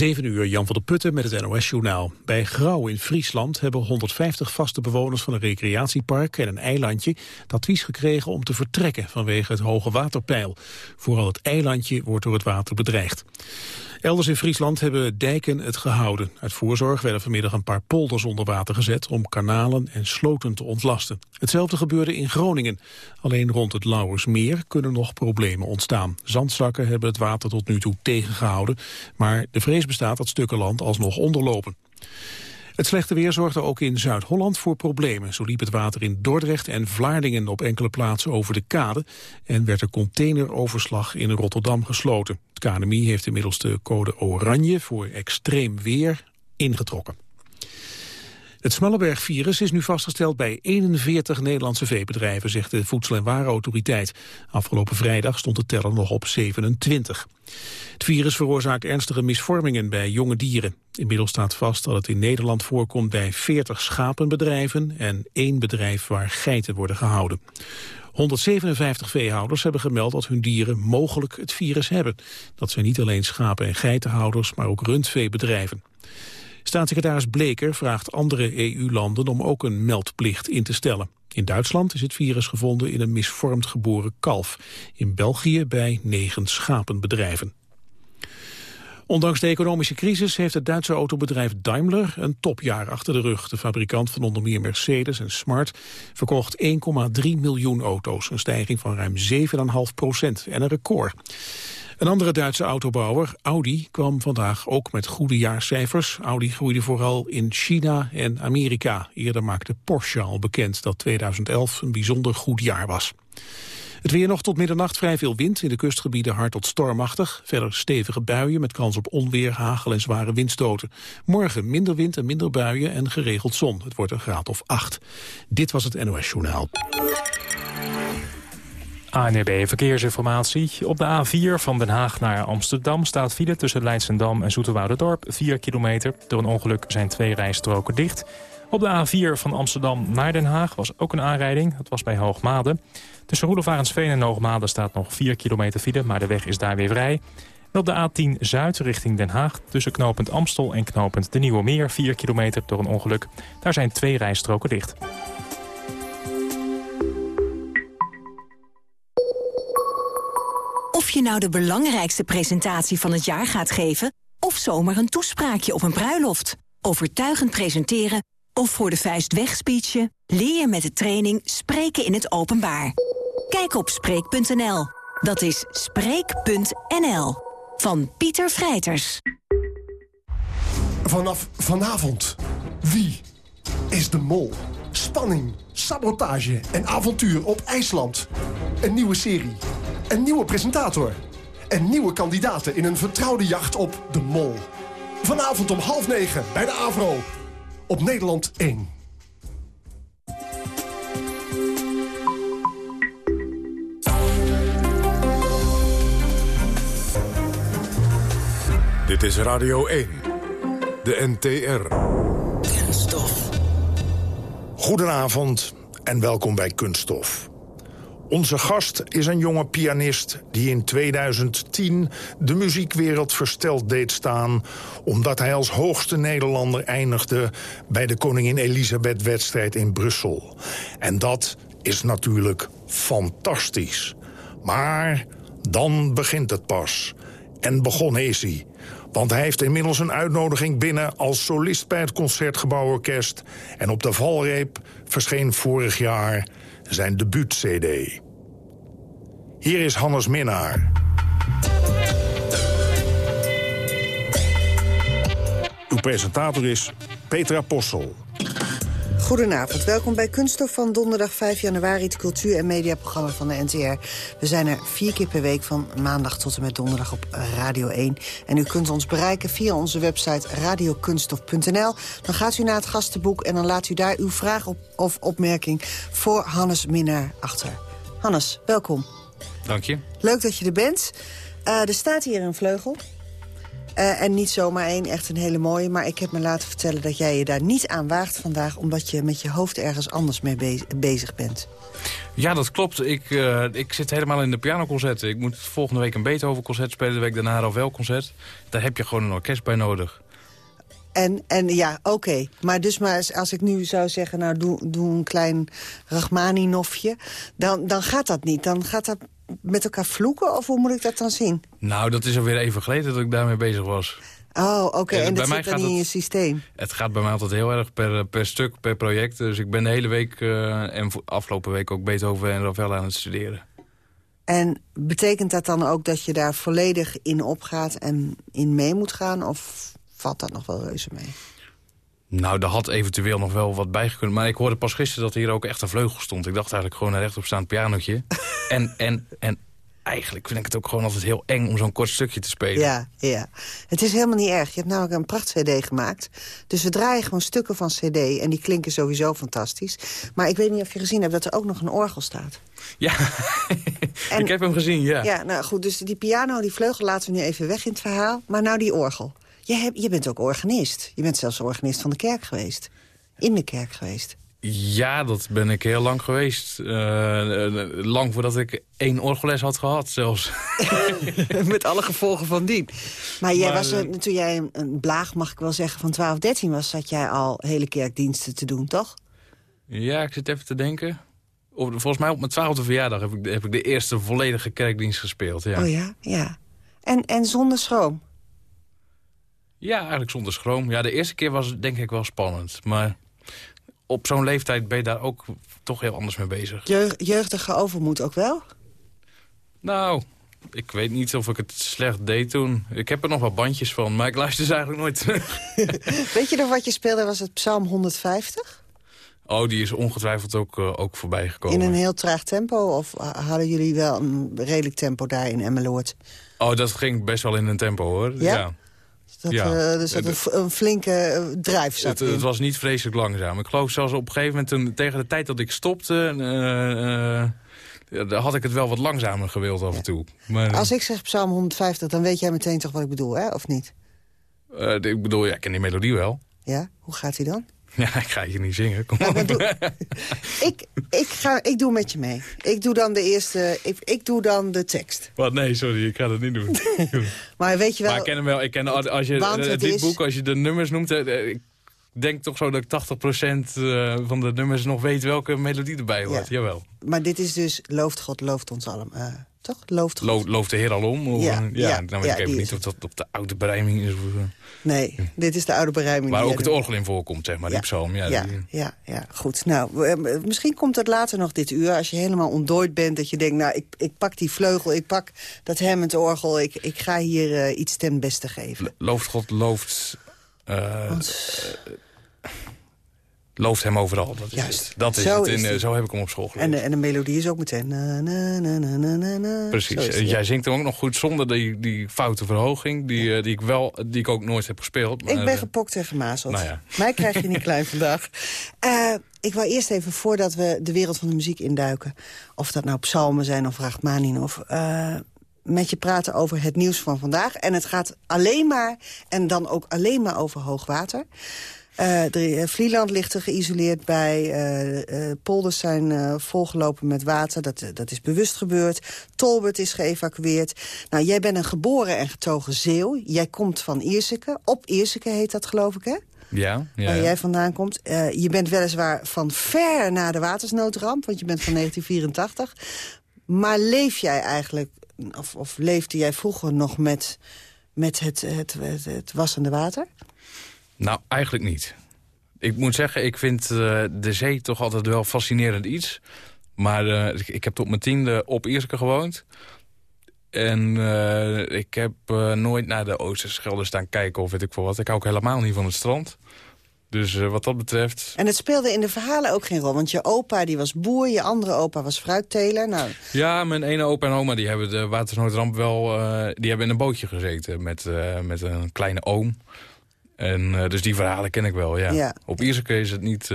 7 uur, Jan van der Putten met het NOS-journaal. Bij Grauw in Friesland hebben 150 vaste bewoners van een recreatiepark en een eilandje het advies gekregen om te vertrekken vanwege het hoge waterpeil. Vooral het eilandje wordt door het water bedreigd. Elders in Friesland hebben dijken het gehouden. Uit voorzorg werden vanmiddag een paar polders onder water gezet om kanalen en sloten te ontlasten. Hetzelfde gebeurde in Groningen. Alleen rond het Lauwersmeer kunnen nog problemen ontstaan. Zandzakken hebben het water tot nu toe tegengehouden, maar de vrees bestaat dat stukken land alsnog onderlopen. Het slechte weer zorgde ook in Zuid-Holland voor problemen. Zo liep het water in Dordrecht en Vlaardingen op enkele plaatsen over de kade... en werd de containeroverslag in Rotterdam gesloten. Het KNMI heeft inmiddels de code oranje voor extreem weer ingetrokken. Het Smallenberg-virus is nu vastgesteld bij 41 Nederlandse veebedrijven, zegt de Voedsel- en Warenautoriteit. Afgelopen vrijdag stond de teller nog op 27. Het virus veroorzaakt ernstige misvormingen bij jonge dieren. Inmiddels staat vast dat het in Nederland voorkomt bij 40 schapenbedrijven en één bedrijf waar geiten worden gehouden. 157 veehouders hebben gemeld dat hun dieren mogelijk het virus hebben. Dat zijn niet alleen schapen- en geitenhouders, maar ook rundveebedrijven. Staatssecretaris Bleker vraagt andere EU-landen om ook een meldplicht in te stellen. In Duitsland is het virus gevonden in een misvormd geboren kalf. In België bij negen schapenbedrijven. Ondanks de economische crisis heeft het Duitse autobedrijf Daimler een topjaar achter de rug. De fabrikant van onder meer Mercedes en Smart verkocht 1,3 miljoen auto's. Een stijging van ruim 7,5 procent en een record. Een andere Duitse autobouwer, Audi, kwam vandaag ook met goede jaarcijfers. Audi groeide vooral in China en Amerika. Eerder maakte Porsche al bekend dat 2011 een bijzonder goed jaar was. Het weer nog tot middernacht vrij veel wind. In de kustgebieden hard tot stormachtig. Verder stevige buien met kans op onweer, hagel en zware windstoten. Morgen minder wind en minder buien en geregeld zon. Het wordt een graad of acht. Dit was het NOS Journaal. ANB Verkeersinformatie. Op de A4 van Den Haag naar Amsterdam staat file tussen Leidsendam en Zoeterwouderdorp 4 kilometer. Door een ongeluk zijn twee rijstroken dicht. Op de A4 van Amsterdam naar Den Haag was ook een aanrijding. Dat was bij Hoogmade. Tussen Roelofarensveen en Hoogmade staat nog 4 kilometer file, maar de weg is daar weer vrij. En op de A10 Zuid richting Den Haag tussen knooppunt Amstel en knooppunt De Nieuwe Meer 4 kilometer door een ongeluk. Daar zijn twee rijstroken dicht. Of je nou de belangrijkste presentatie van het jaar gaat geven... of zomaar een toespraakje op een bruiloft. Overtuigend presenteren of voor de vuist wegspeechen... leer je met de training Spreken in het Openbaar. Kijk op Spreek.nl. Dat is Spreek.nl. Van Pieter Vrijters. Vanaf vanavond. Wie is de mol? Spanning, sabotage en avontuur op IJsland. Een nieuwe serie. Een nieuwe presentator. En nieuwe kandidaten in een vertrouwde jacht op de mol. Vanavond om half negen bij de AVRO. Op Nederland 1. Dit is Radio 1. De NTR. Kunststof. Goedenavond en welkom bij Kunststof. Onze gast is een jonge pianist die in 2010 de muziekwereld versteld deed staan... omdat hij als hoogste Nederlander eindigde bij de Koningin Elisabeth-wedstrijd in Brussel. En dat is natuurlijk fantastisch. Maar dan begint het pas. En begonnen is hij. Want hij heeft inmiddels een uitnodiging binnen als solist bij het Concertgebouworkest. En op de valreep verscheen vorig jaar zijn debuut-cd. Hier is Hannes Minnaar. Uw presentator is Petra Possel. Goedenavond, welkom bij Kunststof van donderdag 5 januari... het cultuur- en mediaprogramma van de NTR. We zijn er vier keer per week van maandag tot en met donderdag op Radio 1. En u kunt ons bereiken via onze website radiokunststof.nl. Dan gaat u naar het gastenboek en dan laat u daar uw vraag op, of opmerking... voor Hannes Minnaar achter. Hannes, welkom. Dank je. Leuk dat je er bent. Uh, er staat hier een vleugel. Eh, en niet zomaar één, echt een hele mooie. Maar ik heb me laten vertellen dat jij je daar niet aan waagt vandaag... omdat je met je hoofd ergens anders mee bezig bent. Ja, dat klopt. Ik, uh, ik zit helemaal in de pianoconcert. Ik moet volgende week een Beethoven-concert spelen, de week daarna een Ravel-concert. Daar heb je gewoon een orkest bij nodig. En, en ja, oké. Maar dus maar als ik nu zou zeggen, nou doe, doe een klein Rachmaninofje... Dan, dan gaat dat niet. Dan gaat dat met elkaar vloeken? Of hoe moet ik dat dan zien? Nou, dat is alweer even geleden dat ik daarmee bezig was. Oh, oké. En, dat zit dan niet in je systeem? Het gaat bij mij altijd heel erg per, per stuk, per project. Dus ik ben de hele week uh, en afgelopen week ook Beethoven en Ravel aan het studeren. En betekent dat dan ook dat je daar volledig in opgaat en in mee moet gaan? Of valt dat nog wel reuze mee? Nou, daar had eventueel nog wel wat bij gekund. Maar ik hoorde pas gisteren dat hier ook echt een vleugel stond. Ik dacht eigenlijk gewoon een rechtopstaand pianotje. en, en, en eigenlijk vind ik het ook gewoon altijd heel eng om zo'n kort stukje te spelen. Ja, ja. Het is helemaal niet erg. Je hebt namelijk een pracht-cd gemaakt. Dus we draaien gewoon stukken van cd en die klinken sowieso fantastisch. Maar ik weet niet of je gezien hebt dat er ook nog een orgel staat. Ja, ik heb hem gezien, ja. Ja, nou goed, dus die piano, die vleugel laten we nu even weg in het verhaal. Maar nou die orgel. Je, hebt, je bent ook organist. Je bent zelfs organist van de kerk geweest. In de kerk geweest. Ja, dat ben ik heel lang geweest. Uh, lang voordat ik één orgelles had gehad zelfs. Met alle gevolgen van dien. Maar, jij was er, toen jij een, blaag, mag ik wel zeggen, van 12, 13 was... zat jij al hele kerkdiensten te doen, toch? Ja, ik zit even te denken. volgens mij op mijn twaalfde verjaardag heb ik, heb ik de eerste volledige kerkdienst gespeeld. Ja. Oh ja, ja. En, en zonder schroom? Ja, eigenlijk zonder schroom. Ja, de eerste keer was denk ik wel spannend. Maar op zo'n leeftijd ben je daar ook toch heel anders mee bezig. jeugdige overmoed ook wel? Nou, ik weet niet of ik het slecht deed toen. Ik heb er nog wat bandjes van, maar ik luister ze eigenlijk nooit terug. weet je nog wat je speelde? Was het Psalm 150? Oh, die is ongetwijfeld ook, uh, ook voorbij gekomen. In een heel traag tempo? Of hadden jullie wel een redelijk tempo daar in Emmeloord? Oh, dat ging best wel in een tempo, hoor. ja. Dat, ja. Uh, er een, een, flinke uh, drijf zat het, het, was niet vreselijk langzaam. Ik geloof zelfs op een gegeven moment, toen, tegen de tijd dat ik stopte... Uh, had ik het wel wat langzamer gewild af en toe. Maar, Als ik zeg Psalm 150, dan weet jij meteen toch wat ik bedoel, hè? Of niet? ik bedoel, ja, ik ken die melodie wel. Ja? Hoe gaat hij dan? Ja, ik ga je niet zingen. Kom nou, doe, ik, ik, ga, ik doe met je mee. Ik doe dan de eerste. Ik, ik doe dan de tekst. Wat? Nee, sorry, ik ga dat niet doen. maar weet je wel. Maar ik ken hem wel. Ik ken, als je het, dit boek, als je de nummers noemt. Eh, ik denk toch zo dat ik 80% eh, van de nummers nog weet welke melodie erbij hoort. Ja. Jawel. Maar dit is dus Looft God, looft ons allemaal. Uh, toch? Looft God. looft de Heer al om? Of, ja, ja, ja, dan weet ik even niet of dat op de oude berijming is. Of, Nee, dit is de oude berijming. Waar ook het orgel in voorkomt, zeg maar, die psalm. Ja, ja, ja, ja, goed. Nou, eh, misschien komt het later nog dit uur, als je helemaal ontdooid bent... dat je denkt, nou, ik, ik pak die vleugel, ik pak dat Hammond orgel... ik, ik ga hier uh, iets ten beste geven. Looft God, looft... Uh, looft hem overal. Dat Juist. Is Dat is zo het. In, zo heb ik hem op school geleerd. En, en de melodie is ook meteen... Na, na, na, Precies. Jij zingt hem ook nog goed zonder die, die foute verhoging... Die, eh, die, ik wel, die ik ook nooit heb gespeeld. Maar, ik ben eh, gepokt en gemazeld. Nou ja. Mij krijg je niet klein vandaag. Uh, ik wil eerst even, voordat we de wereld van de muziek induiken... of dat nou psalmen zijn of Rachmaninoff... Uh, met je praten over het nieuws van vandaag. En het gaat alleen maar, en dan ook alleen maar over hoogwater... Uh, Vlieland ligt er geïsoleerd bij. Uh, polders zijn volgelopen met water. Dat, dat is bewust gebeurd. Tolbert is geëvacueerd. Nou, jij bent een geboren en getogen Zeeuw. Jij komt van Ierseke. Op Ierseke heet dat, geloof ik, hè? Ja, ja, Waar jij vandaan komt. je bent weliswaar van ver na de watersnoodramp, want je bent van 1984. Maar leef jij eigenlijk, of, leefde jij vroeger nog met, met het, het, het, wassende water? Nou, eigenlijk niet. Ik moet zeggen, ik vind uh, de zee toch altijd wel fascinerend iets. Maar uh, ik heb tot mijn tiende op Ierseke gewoond. En uh, ik heb nooit naar de Oosterschelde staan kijken of weet ik veel wat. Ik hou ook helemaal niet van het strand. Dus wat dat betreft... En het speelde in de verhalen ook geen rol. Want je opa die was boer, je andere opa was fruitteler. Nou... Ja, mijn ene opa en oma die hebben de watersnoodramp wel... die hebben in een bootje gezeten met, met een kleine oom. En dus die verhalen ken ik wel, ja. ja. Op Ierseke is het niet...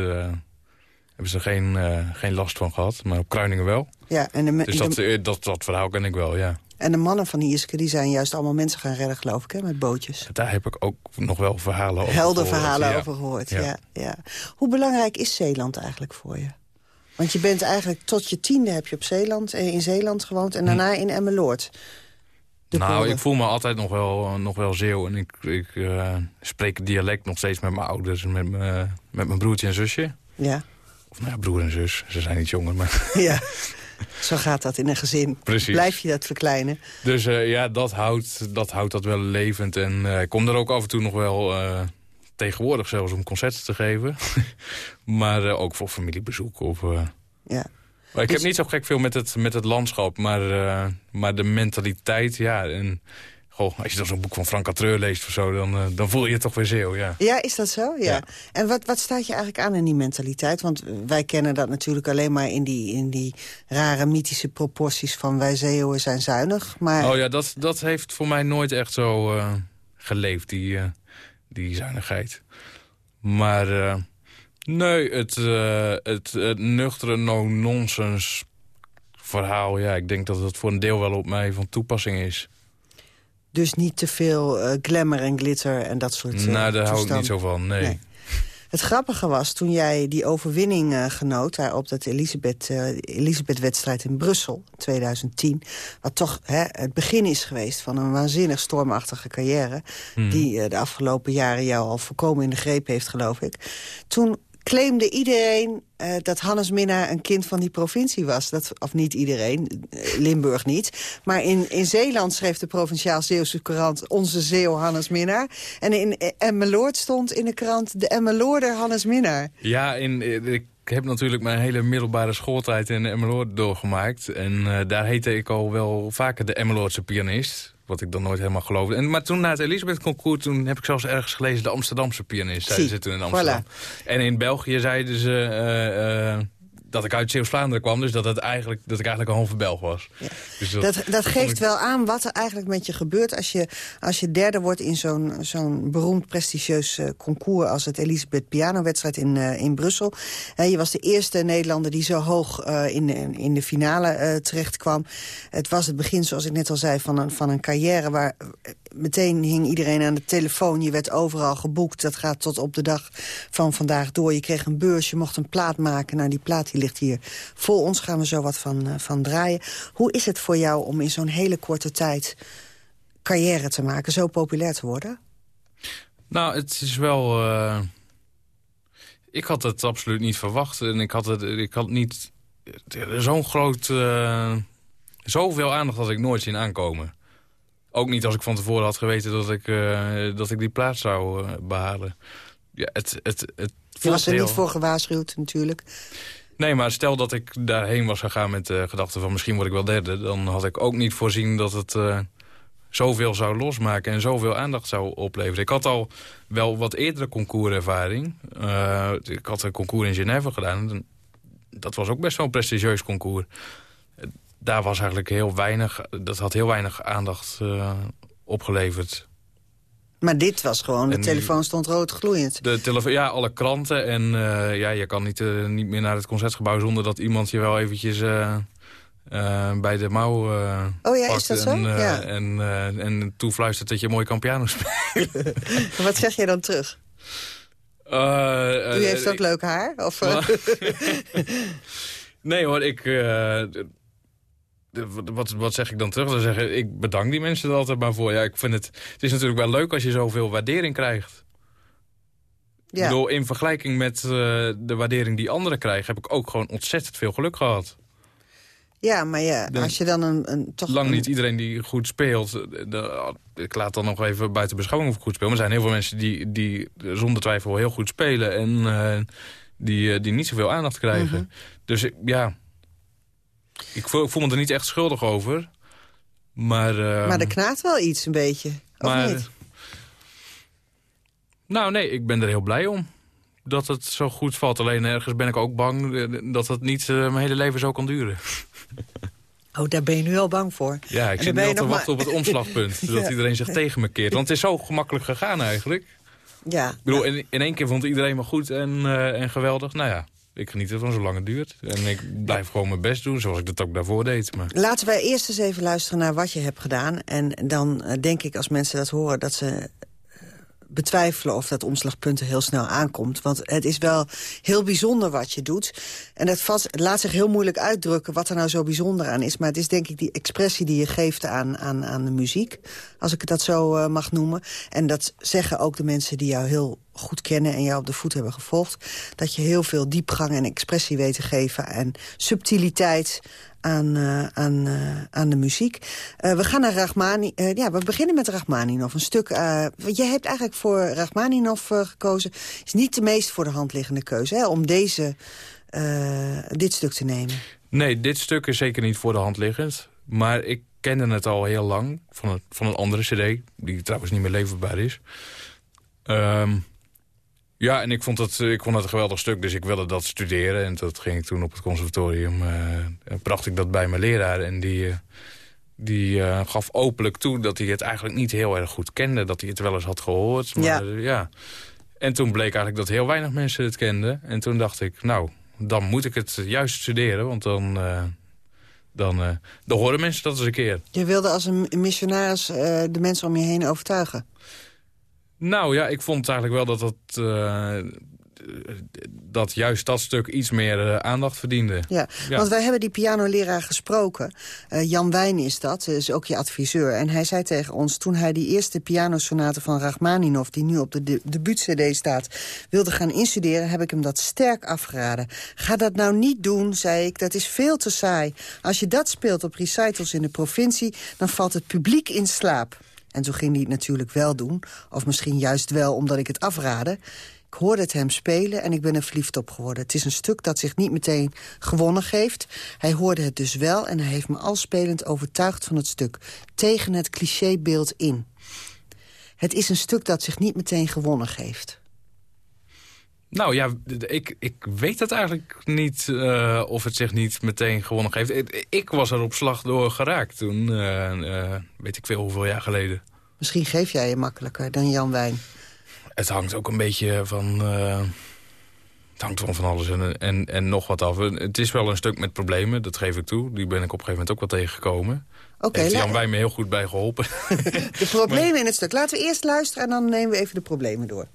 Hebben ze geen, geen last van gehad. Maar op Kruiningen wel. Ja, en de, dus dat, dat, dat verhaal ken ik wel, ja. En de mannen van Ierske die zijn juist allemaal mensen gaan redden, geloof ik, hè, met bootjes. Daar heb ik ook nog wel verhalen over Helder verhalen over gehoord, ja. ja. Hoe belangrijk is Zeeland eigenlijk voor je? Want je bent eigenlijk tot je tiende heb je op Zeeland, in Zeeland gewoond... en hm. daarna in Emmeloord. Nou, ik voel me altijd nog wel, nog wel Zeeuw. En ik, ik uh, spreek dialect nog steeds met mijn ouders... en met, met mijn broertje en zusje. Ja. Of nou ja, broer en zus. Ze zijn niet jonger, maar... Ja. Zo gaat dat in een gezin. Precies. Blijf je dat verkleinen. Dus uh, ja, dat houdt, dat houdt dat wel levend. En uh, ik kom er ook af en toe nog wel uh, tegenwoordig zelfs om concerten te geven. maar ook voor familiebezoek. Of, ja. Maar ik heb niet zo gek veel met het, met het landschap. Maar, maar de mentaliteit, ja... En, Goh, als je dan zo'n boek van Frank Catreur leest of zo, dan, uh, dan voel je het toch weer zeeuw, ja. Ja, is dat zo? Ja. En wat, wat staat je eigenlijk aan in die mentaliteit? Want wij kennen dat natuurlijk alleen maar in die, in die rare mythische proporties van wij zeeuwen zijn zuinig. Maar... Oh ja, dat, dat heeft voor mij nooit echt zo uh, geleefd, die, uh, die zuinigheid. Maar nee, het, het, het nuchtere no-nonsense verhaal, ja, ik denk dat het voor een deel wel op mij van toepassing is. Dus niet te veel uh, glamour en glitter en dat soort uh, Nou, daar hou ik niet zo van, nee. nee. Het grappige was, toen jij die overwinning uh, genoot... daar op dat Elisabeth-wedstrijd Elisabeth in Brussel, 2010... wat toch hè, het begin is geweest van een waanzinnig stormachtige carrière... Hmm. die de afgelopen jaren jou al voorkomen in de greep heeft, geloof ik. Toen claimde iedereen uh, dat Hannes Minnaar een kind van die provincie was. Dat, of niet iedereen, uh, Limburg niet. Maar in, in Zeeland schreef de Provinciaal Zeeuwse krant... onze Zeeuw Hannes Minnaar. En in Emmeloord stond in de krant de Emmeloorder Hannes Minnaar. Ja, in, ik heb natuurlijk mijn hele middelbare schooltijd in Emmeloord doorgemaakt. En daar heette ik al wel vaker de Emmeloordse pianist. Wat ik dan nooit helemaal geloofde. En, maar toen na het Elisabeth concours, toen heb ik zelfs ergens gelezen... de Amsterdamse pianist, zeiden ze toen in Amsterdam. En in België zeiden ze... Uh, uh, dat ik uit Zeeuws-Vlaanderen kwam. Dus dat, het eigenlijk, dat ik eigenlijk een halve Belg was. Ja. Dus dat, dat, dat geeft wel aan wat er eigenlijk met je gebeurt... als je, als je derde wordt in zo'n zo'n beroemd prestigieus uh, concours... als het Elisabeth Piano-wedstrijd in, uh, in Brussel. Je was de eerste Nederlander die zo hoog in, in de finale terecht kwam. Het was het begin, zoals ik net al zei, van een, van een carrière... waar meteen hing iedereen aan de telefoon. Je werd overal geboekt. Dat gaat tot op de dag van vandaag door. Je kreeg een beurs, je mocht een plaat maken. Nou, die plaat die ligt hier voor ons. Gaan we zo wat van, uh, van draaien. Hoe is het voor jou om in zo'n hele korte tijd carrière te maken? Zo populair te worden? Nou, het is wel... Uh... Ik had het absoluut niet verwacht. En ik had, het, ik had niet... Zo'n groot... Uh... Zoveel aandacht had ik nooit zien aankomen. Ook niet als ik van tevoren had geweten dat ik, uh, dat ik die plaats zou uh, behalen. Ja, het, het, het Je was er heel... niet voor gewaarschuwd natuurlijk. Nee, maar stel dat ik daarheen was gegaan met de gedachte van misschien word ik wel derde... dan had ik ook niet voorzien dat het uh, zoveel zou losmaken en zoveel aandacht zou opleveren. Ik had al wel wat eerdere concourservaring. Uh, ik had een concours in Genève gedaan. Dat was ook best wel een prestigieus concours daar was eigenlijk heel weinig, dat had heel weinig aandacht uh, opgeleverd. Maar dit was gewoon, de telefoon stond rood gloeiend. De telefoon, ja, alle kranten. En uh, ja, je kan niet, uh, niet meer naar het concertgebouw zonder dat iemand je wel eventjes bij de mouw Oh ja, is dat zo? En, ja. en, en toefluistert dat je mooi kan piano spelen. Wat zeg jij dan terug? U heeft ook leuk haar? Of, nee hoor, ik wat, wat zeg ik dan terug? Dan zeggen ik bedank die mensen er altijd maar voor. Ja, ik vind het, het is natuurlijk wel leuk als je zoveel waardering krijgt. Ja. Door in vergelijking met uh, de waardering die anderen krijgen... heb ik ook gewoon ontzettend veel geluk gehad. Ja, maar ja, als je dan een... een toch lang niet iedereen die goed speelt. Eh, de, ik laat dan nog even buiten beschouwing of ik goed speel. Maar er zijn heel veel mensen die, die zonder twijfel heel goed spelen... en uh, die, die niet zoveel aandacht krijgen. Mm -hmm. Dus ja, ik voel, me er niet echt schuldig over. Maar, uh, maar er knaagt wel iets een beetje, of maar, niet? Nou nee, ik ben er heel blij om. Dat het zo goed valt. Alleen ergens ben ik ook bang eh, dat het niet uh, mijn hele leven zo kan duren. Oh, daar ben je nu al bang voor. Ja, ik zit nu al te wachten op het omslagpunt. ja. Dat iedereen zich tegen me keert. Want het is zo gemakkelijk gegaan eigenlijk. Ja. Ik bedoel, in, in één keer vond iedereen me goed en, uh, en geweldig. Nou ja, Ik geniet ervan zolang het duurt. En ik blijf gewoon mijn best doen, zoals ik dat ook daarvoor deed. Maar... Laten wij eerst eens even luisteren naar wat je hebt gedaan. En dan uh, denk ik, als mensen dat horen, dat ze betwijfelen of dat omslagpunt er heel snel aankomt. Want het is wel heel bijzonder wat je doet. En het, vast, laat zich heel moeilijk uitdrukken wat er nou zo bijzonder aan is. Maar het is denk ik die expressie die je geeft aan, aan, aan de muziek. Als ik het dat zo uh, mag noemen. En dat zeggen ook de mensen die jou heel goed kennen en jou op de voet hebben gevolgd... dat je heel veel diepgang en expressie weet te geven... en subtiliteit aan, uh, aan, uh, aan de muziek. We gaan naar Rachmani. ja, we beginnen met Rachmaninov. Een stuk. je hebt eigenlijk voor Rachmaninov gekozen. Is niet de meest voor de hand liggende keuze hè, om deze, dit stuk te nemen. Nee, dit stuk is zeker niet voor de hand liggend. Maar ik kende het al heel lang van een, van een andere cd, die trouwens niet meer leverbaar is. Um, ja, en ik vond, het, ik vond het een geweldig stuk, dus ik wilde dat studeren. En dat ging ik toen op het conservatorium. Uh, bracht ik dat bij mijn leraar. En die, uh, die uh, gaf openlijk toe dat hij het eigenlijk niet heel erg goed kende. Dat hij het wel eens had gehoord. Maar, ja. ja. En toen bleek eigenlijk dat heel weinig mensen het kenden. En toen dacht ik, nou, dan moet ik het juist studeren. Want dan, dan, dan horen mensen dat eens een keer. Je wilde als een missionaris de mensen om je heen overtuigen? Nou ja, ik vond eigenlijk wel dat dat... Dat juist dat stuk iets meer uh, aandacht verdiende. Ja, ja, want wij hebben die pianoleraar gesproken. Uh, Jan Wijn is dat, is ook je adviseur. En hij zei tegen ons, toen hij die eerste pianosonate van Rachmaninov... die nu op de, de debuut-cd staat, wilde gaan instuderen... heb ik hem dat sterk afgeraden. Ga dat nou niet doen, zei ik, dat is veel te saai. Als je dat speelt op recitals in de provincie... dan valt het publiek in slaap. En zo ging hij het natuurlijk wel doen. Of misschien juist wel omdat ik het afraadde. Ik hoorde het hem spelen en ik ben er verliefd op geworden. Het is een stuk dat zich niet meteen gewonnen geeft. Hij hoorde het dus wel en hij heeft me al spelend overtuigd van het stuk. Tegen het clichébeeld in. Het is een stuk dat zich niet meteen gewonnen geeft. Nou ja, ik, ik weet het eigenlijk niet uh, of het zich niet meteen gewonnen geeft. Ik, ik was er op slag door geraakt toen, uh, uh, weet ik veel hoeveel jaar geleden. Misschien geef jij je makkelijker dan Jan Wijn. Het hangt ook een beetje van... het hangt van van alles en, en, en nog wat af. Het is wel een stuk met problemen, dat geef ik toe. Die ben ik op een gegeven moment ook wel tegengekomen. Oké. Okay, Heeft Jan Wijn me heel goed bij geholpen. De problemen in het stuk. Laten we eerst luisteren en dan nemen we even de problemen door.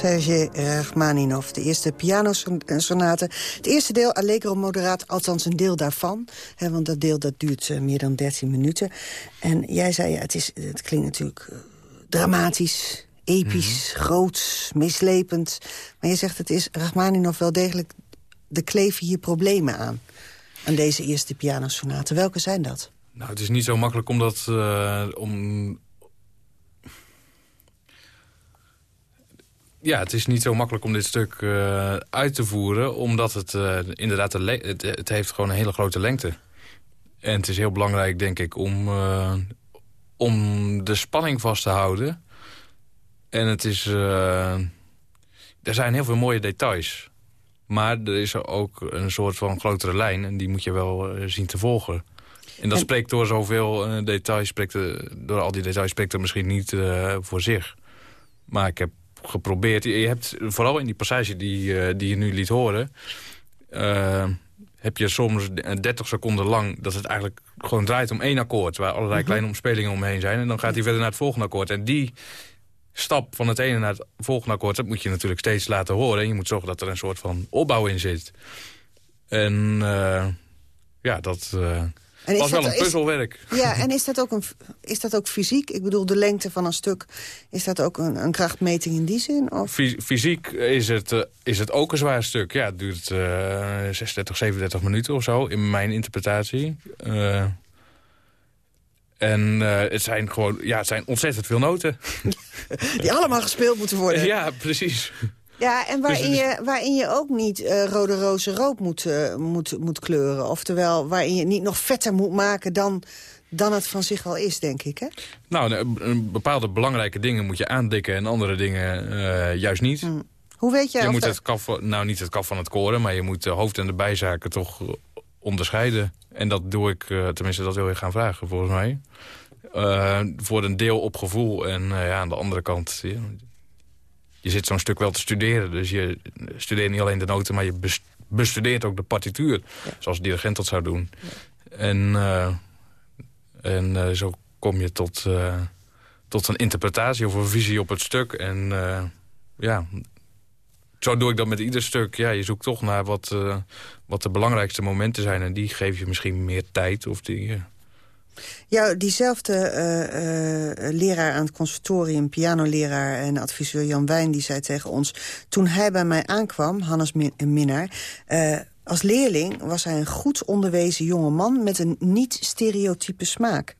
Sergei Rachmaninov, de eerste pianosonate. Het eerste deel, Allegro moderaat, althans een deel daarvan. Hè, want dat deel dat duurt uh, meer dan 13 minuten. En jij zei, ja, het, is, het klinkt natuurlijk uh, dramatisch, episch, mm groots, mislepend. Maar je zegt, het is Rachmaninov wel degelijk... de kleven hier problemen aan, aan deze eerste pianosonate. Welke zijn dat? Nou, het is niet zo makkelijk om dat... Uh, om ja, het is niet zo makkelijk om dit stuk uh, uit te voeren... omdat het uh, inderdaad het, het, heeft gewoon een hele grote lengte. En het is heel belangrijk, denk ik, om, uh, om de spanning vast te houden. En het is... er zijn heel veel mooie details. Maar er is ook een soort van grotere lijn... en die moet je wel zien te volgen. En dat spreekt door zoveel details... Spreekt door al die details spreekt er misschien niet voor zich. Maar ik heb geprobeerd. Je hebt vooral in die passage die, uh, die je nu liet horen... Uh, heb je soms 30 seconden lang dat het eigenlijk gewoon draait om één akkoord... waar allerlei mhm. kleine omspelingen omheen zijn. En dan gaat hij verder naar het volgende akkoord. En die stap van het ene naar het volgende akkoord... dat moet je natuurlijk steeds laten horen. En je moet zorgen dat er een soort van opbouw in zit. En uh, ja, dat... En was wel een puzzelwerk. ja, en is dat, ook een, is dat ook fysiek? Ik bedoel, de lengte van een stuk, is dat ook een, een krachtmeting in die zin? Of? Fysiek is het, uh, is het ook een zwaar stuk. Ja, het duurt uh, 36, 37 minuten of zo, in mijn interpretatie. Uh, en uh, het zijn gewoon, ja, het zijn ontzettend veel noten. Die allemaal gespeeld moeten worden. Ja, precies. Ja, en waarin, dus je, waarin je ook niet uh, rode roze rood moet, uh, moet, moet kleuren. Oftewel, waarin je niet nog vetter moet maken dan, dan het van zich al is, denk ik, hè? Nou, bepaalde belangrijke dingen moet je aandikken en andere dingen uh, juist niet. Hmm. Hoe weet jij Je moet dat... het kaf, nou niet het kaf van het koren, maar je moet de hoofd- en de bijzaken toch onderscheiden. En dat doe ik, tenminste dat wil je gaan vragen volgens mij. voor een deel op gevoel en ja, aan de andere kant je zit zo'n stuk wel te studeren. Dus je studeert niet alleen de noten, maar je bestudeert ook de partituur. Zoals de dirigent dat zou doen. En, uh, en uh, zo kom je tot, uh, tot een interpretatie of een visie op het stuk. En ja, zo doe ik dat met ieder stuk. Ja, je zoekt toch naar wat, wat de belangrijkste momenten zijn. En die geef je misschien meer tijd. Of die, ja, diezelfde uh, uh, leraar aan het conservatorium, pianoleraar en adviseur Jan Wijn... die zei tegen ons, toen hij bij mij aankwam, Hannes Minnaar... Uh, als leerling was hij een goed onderwezen jonge man met een niet-stereotype smaak.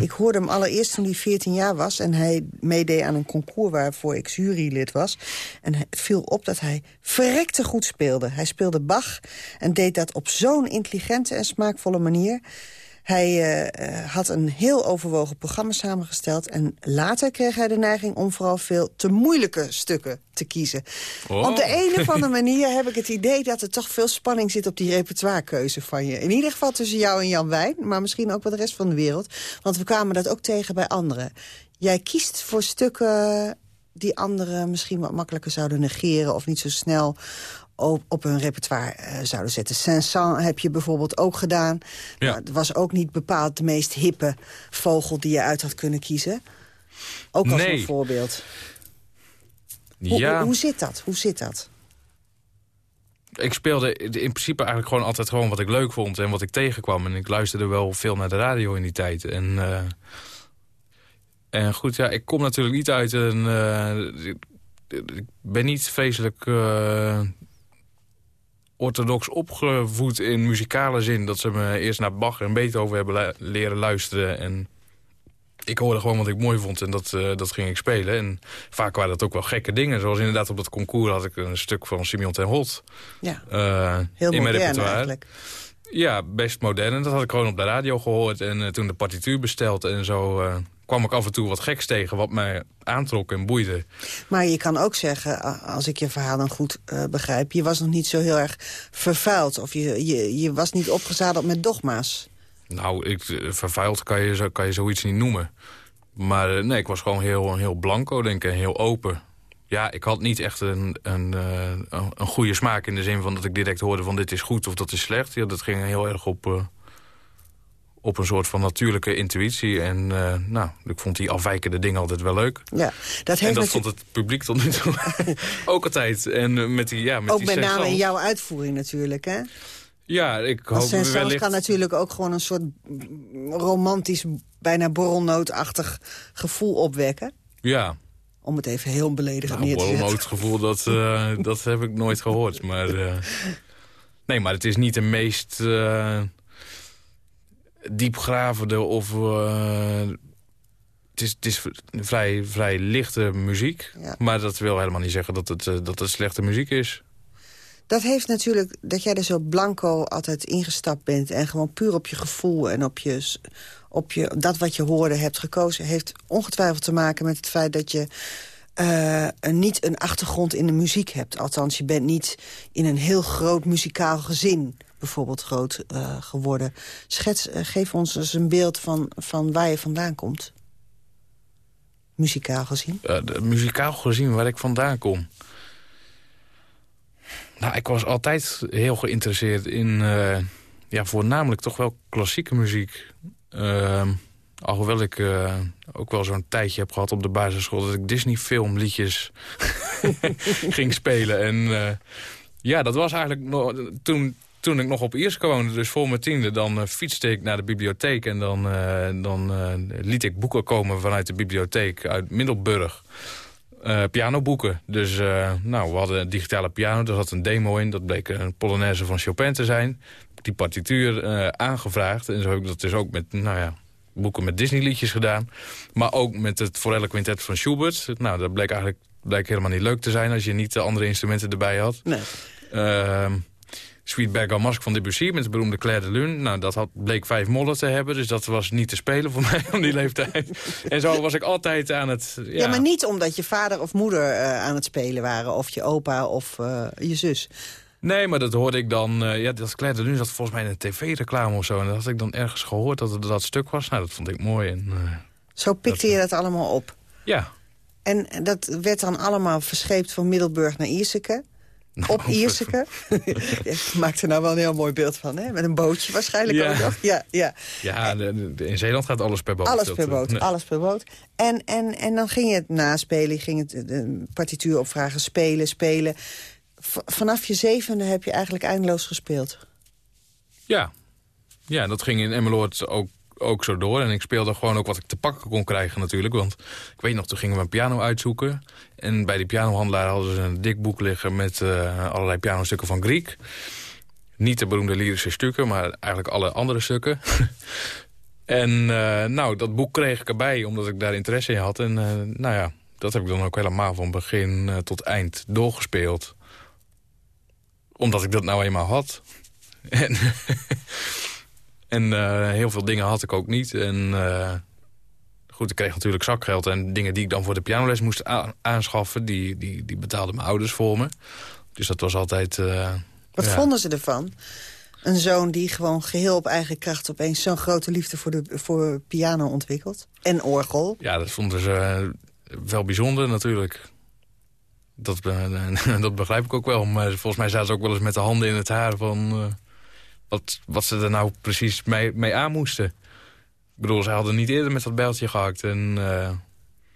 Ik hoorde hem allereerst toen hij 14 jaar was... en hij meedeed aan een concours waarvoor ik jurylid was. En het viel op dat hij verrekte goed speelde. Hij speelde Bach en deed dat op zo'n intelligente en smaakvolle manier... Hij uh, had een heel overwogen programma samengesteld... en later kreeg hij de neiging om vooral veel te moeilijke stukken te kiezen. Oh. Op de een of andere manier heb ik het idee... dat er toch veel spanning zit op die repertoirekeuze van je. In ieder geval tussen jou en Jan Wijn, maar misschien ook bij de rest van de wereld. Want we kwamen dat ook tegen bij anderen. Jij kiest voor stukken die anderen misschien wat makkelijker zouden negeren... of niet zo snel op, op hun repertoire uh, zouden zetten. Saint-Saëns heb je bijvoorbeeld ook gedaan. Ja. Nou, het was ook niet bepaald de meest hippe vogel die je uit had kunnen kiezen. Ook als nee. een voorbeeld. Ja. Hoe, hoe, hoe, zit dat? Hoe zit dat? Ik speelde in principe eigenlijk gewoon altijd gewoon wat ik leuk vond en wat ik tegenkwam. En ik luisterde wel veel naar de radio in die tijd. En, uh, en goed, ja, ik kom natuurlijk niet uit een... Uh, ik ben niet vreselijk uh, orthodox opgevoed in muzikale zin. Dat ze me eerst naar Bach en Beethoven hebben leren luisteren. En ik hoorde gewoon wat ik mooi vond en dat, uh, dat ging ik spelen. En vaak waren dat ook wel gekke dingen. Zoals inderdaad op dat concours had ik een stuk van Simeon ten Holt. Ja, uh, heel in mijn repertoire. eigenlijk. Ja, best modern. En dat had ik gewoon op de radio gehoord. En uh, toen de partituur besteld en zo kwam ik af en toe wat geks tegen... wat mij aantrok en boeide. Maar je kan ook zeggen, als ik je verhaal dan goed uh, begrijp... je was nog niet zo heel erg vervuild. Of je, je, je was niet opgezadeld met dogma's. Nou, ik, vervuild kan je, kan je zoiets niet noemen. Maar uh, nee, ik was gewoon heel, heel blanco, denk ik, en heel open. Ja, ik had niet echt een, een, een goede smaak in de zin van dat ik direct hoorde van dit is goed of dat is slecht. Ja, dat ging heel erg op, op een soort van natuurlijke intuïtie. En eh, nou, ik vond die afwijkende dingen altijd wel leuk. Ja, dat heeft en dat vond het publiek tot nu toe ook altijd. En uh, met die, ja, met ook die met name in jouw uitvoering natuurlijk, hè? Ja, ik hoop Want wellicht... wellicht... kan natuurlijk ook gewoon een soort romantisch, bijna borrelnootachtig gevoel opwekken. Ja. Om het even heel beledigend nou, neer te zetten. borrelnootgevoel, dat, uh, dat heb ik nooit gehoord. Maar, nee, maar het is niet de meest diepgravende of... Uh, het is, het is vrij, vrij lichte muziek. Ja. Maar dat wil helemaal niet zeggen dat het, dat het slechte muziek is. Dat heeft natuurlijk, dat jij er zo blanco altijd ingestapt bent... en gewoon puur op je gevoel en op, je, op je, dat wat je hoorde hebt gekozen... heeft ongetwijfeld te maken met het feit dat je uh, een, niet een achtergrond in de muziek hebt. Althans, je bent niet in een heel groot muzikaal gezin bijvoorbeeld groot uh, geworden. Schets, uh, geef ons eens een beeld van, van waar je vandaan komt. Muzikaal gezien. muzikaal gezien waar ik vandaan kom... Nou, ik was altijd heel geïnteresseerd in, ja, voornamelijk toch wel klassieke muziek. Uh, alhoewel ik ook wel zo'n tijdje heb gehad op de basisschool... dat ik Disney-filmliedjes ging spelen. En ja, dat was eigenlijk nog, toen, toen ik nog op Ierse woonde, dus voor mijn tiende... dan fietste ik naar de bibliotheek en dan, dan liet ik boeken komen vanuit de bibliotheek uit Middelburg... Uh, pianoboeken. Dus uh, nou, we hadden een digitale piano, daar zat een demo in. Dat bleek een Polonaise van Chopin te zijn. Die partituur uh, aangevraagd. En zo heb ik dat dus ook met nou ja, boeken met Disney-liedjes gedaan. Maar ook met het Forelle Quintet van Schubert. Nou, dat bleek eigenlijk bleek helemaal niet leuk te zijn... als je niet de andere instrumenten erbij had. Nee. Sweet Bag Mask van Debussy met de beroemde Claire de Lune. Nou, dat had, bleek vijf mollen te hebben, dus dat was niet te spelen voor mij om die leeftijd. en zo was ik altijd aan het... Ja, ja maar niet omdat je vader of moeder uh, aan het spelen waren, of je opa of uh, je zus. Nee, maar dat hoorde ik dan... Uh, ja, dat Claire de Lune zat volgens mij in een tv-reclame of zo. En dat had ik dan ergens gehoord dat het dat stuk was. Nou, dat vond ik mooi. En, zo pikte dat, je dat allemaal op? Ja. En dat werd dan allemaal verscheept van Middelburg naar Ierseke? Op Ierseke. Je maakt er nou wel een heel mooi beeld van, hè? Met een bootje waarschijnlijk ja. ook nog. Ja, ja. ja in Zeeland gaat alles per boot. Alles dat, per boot, nee. alles per boot. En, en, en dan ging je het naspelen, ging het de partituur opvragen, spelen, spelen. V vanaf je zevende heb je eigenlijk eindeloos gespeeld. Ja, ja dat ging in Emmeloord ook ook zo door. En ik speelde gewoon ook wat ik te pakken kon krijgen natuurlijk. Want ik weet nog, toen gingen we een piano uitzoeken. En bij die pianohandelaar hadden ze een dik boek liggen... met uh, allerlei pianostukken van Griek. Niet de beroemde lyrische stukken, maar eigenlijk alle andere stukken. en uh, nou, dat boek kreeg ik erbij, omdat ik daar interesse in had. En uh, nou ja, dat heb ik dan ook helemaal van begin tot eind doorgespeeld. Omdat ik dat nou eenmaal had. En... En uh, heel veel dingen had ik ook niet. En uh, goed, ik kreeg natuurlijk zakgeld. En dingen die ik dan voor de pianoles moest aanschaffen... Die, die, die betaalden mijn ouders voor me. Dus dat was altijd... Uh, Wat ja. vonden ze ervan? Een zoon die gewoon geheel op eigen kracht... opeens zo'n grote liefde voor, de, voor piano ontwikkelt. En orgel. Ja, dat vonden ze wel bijzonder natuurlijk. Dat, dat begrijp ik ook wel. Maar volgens mij zaten ze ook wel eens met de handen in het haar van wat, wat ze er nou precies mee, mee aan moesten. Ik bedoel, ze hadden niet eerder met dat bijltje gehakt. En, uh...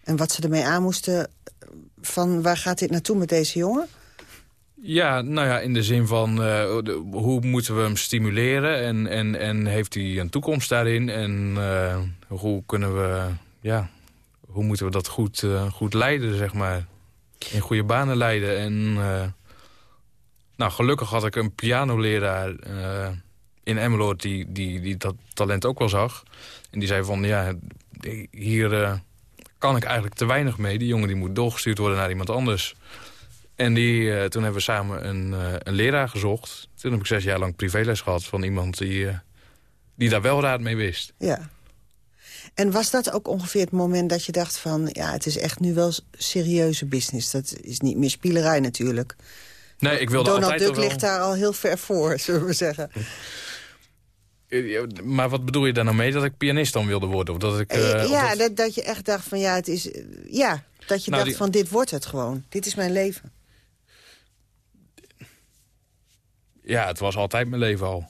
en wat ze ermee aan moesten, van waar gaat dit naartoe met deze jongen? Ja, nou ja, in de zin van uh, de, hoe moeten we hem stimuleren... en, en, en heeft hij een toekomst daarin? En uh, hoe kunnen we, ja, hoe moeten we dat goed, goed leiden, zeg maar? In goede banen leiden. En nou, gelukkig had ik een pianoleraar in Emmeloord die, die, die dat talent ook wel zag. En die zei van, ja, hier uh, kan ik eigenlijk te weinig mee. Die jongen die moet doorgestuurd worden naar iemand anders. En die, uh, toen hebben we samen een, uh, een leraar gezocht. Toen heb ik zes jaar lang privéles gehad van iemand die, die daar wel raad mee wist. Ja. En was dat ook ongeveer het moment dat je dacht van... ja, het is echt nu wel serieuze business. Dat is niet meer spielerij natuurlijk. Nee, ik wilde Donald altijd Duck wel... ligt daar al heel ver voor, zullen we zeggen. Maar wat bedoel je daar nou mee? Dat ik pianist dan wilde worden? Of dat ik, uh, ja, dat... Dat, dat je echt dacht van ja, het is... Ja, dat je Nou, dacht die- van dit wordt het gewoon. Dit is mijn leven. Ja, het was altijd mijn leven al.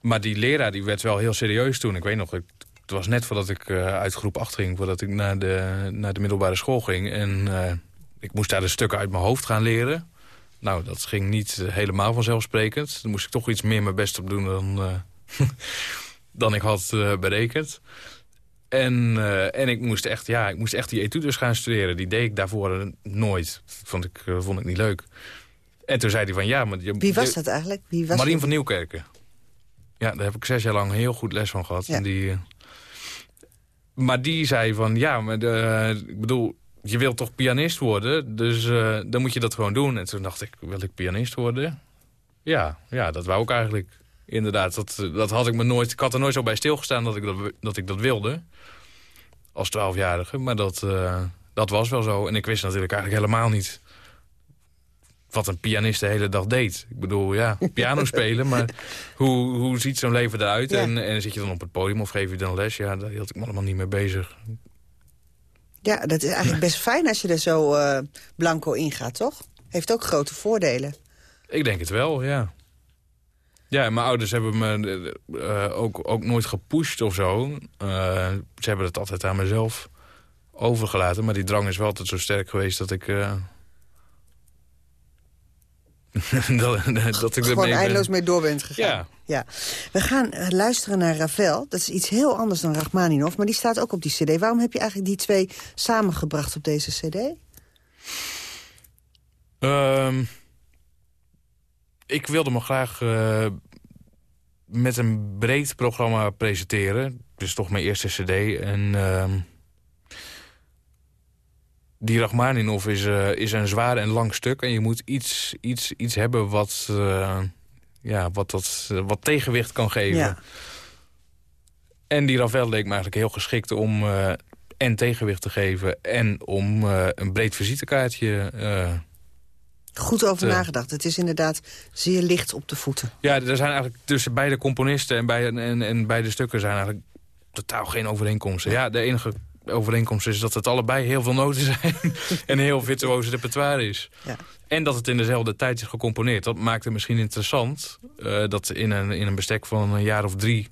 Maar die leraar die werd wel heel serieus toen. Ik weet nog, het was net voordat ik uh, uit groep 8 ging... voordat ik naar de, naar de middelbare school ging. En uh, ik moest daar de stukken uit mijn hoofd gaan leren. Nou, dat ging niet helemaal vanzelfsprekend. Daar moest ik toch iets meer mijn best op doen dan, dan ik had berekend. En, en ik, moest echt, ja, ik moest echt die etudes gaan studeren. Die deed ik daarvoor nooit. Vond ik, vond ik niet leuk. En toen zei hij van ja... Maar je, Wie was dat eigenlijk? Wie was Marien van Nieuwkerken. Ja, daar heb ik zes jaar lang heel goed les van gehad. Ja. En die, maar die zei van, ja, maar de, ik bedoel, je wilt toch pianist worden? Dus uh, dan moet je dat gewoon doen. En toen dacht ik, wil ik pianist worden? Ja, ja dat wou ik eigenlijk. Inderdaad, dat, dat had ik me nooit... Ik had er nooit zo bij stilgestaan dat ik dat, dat, ik dat wilde. Als twaalfjarige. Maar dat, uh, dat was wel zo. En ik wist natuurlijk eigenlijk helemaal niet wat een pianist de hele dag deed. Ik bedoel, ja, piano spelen, maar hoe, hoe ziet zo'n leven eruit? Ja. En, en zit je dan op het podium of geef je dan les? Ja, daar hield ik me allemaal niet mee bezig. Ja, dat is eigenlijk best fijn als je er zo uh, blanco in gaat, toch? Heeft ook grote voordelen. Ik denk het wel, ja. Ja, mijn ouders hebben me uh, ook, ook nooit gepusht of zo. Uh, ze hebben het altijd aan mezelf overgelaten. Maar die drang is wel altijd zo sterk geweest dat ik... Uh, dat, dat ik Gewoon eindeloos mee door bent gegaan. Ja. ja. We gaan luisteren naar Ravel. Dat is iets heel anders dan Rachmaninoff, maar die staat ook op die cd. Waarom heb je eigenlijk die twee samengebracht op deze cd? Um, ik wilde me graag uh, met een breed programma presenteren. Dus toch mijn eerste cd. En uh, die Rachmaninoff is, uh, is een zwaar en lang stuk. En je moet iets, iets, iets hebben wat, uh, ja, wat, dat, wat tegenwicht kan geven. Ja. En die Ravel leek me eigenlijk heel geschikt om uh, en tegenwicht te geven... en om een breed visitekaartje... Goed over nagedacht. Het is inderdaad zeer licht op de voeten. Ja, er zijn eigenlijk tussen beide componisten en, bij, en, en beide stukken... zijn eigenlijk totaal geen overeenkomsten. Ja, de enige overeenkomst is dat het allebei heel veel noten zijn... en heel virtuoos repertoire is. Ja. En dat het in dezelfde tijd is gecomponeerd. Dat maakt het misschien interessant... Uh, dat in een, in een bestek van een jaar of drie...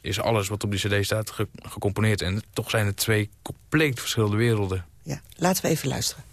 is alles wat op die cd staat ge gecomponeerd. En toch zijn het twee compleet verschillende werelden. Ja, laten we even luisteren.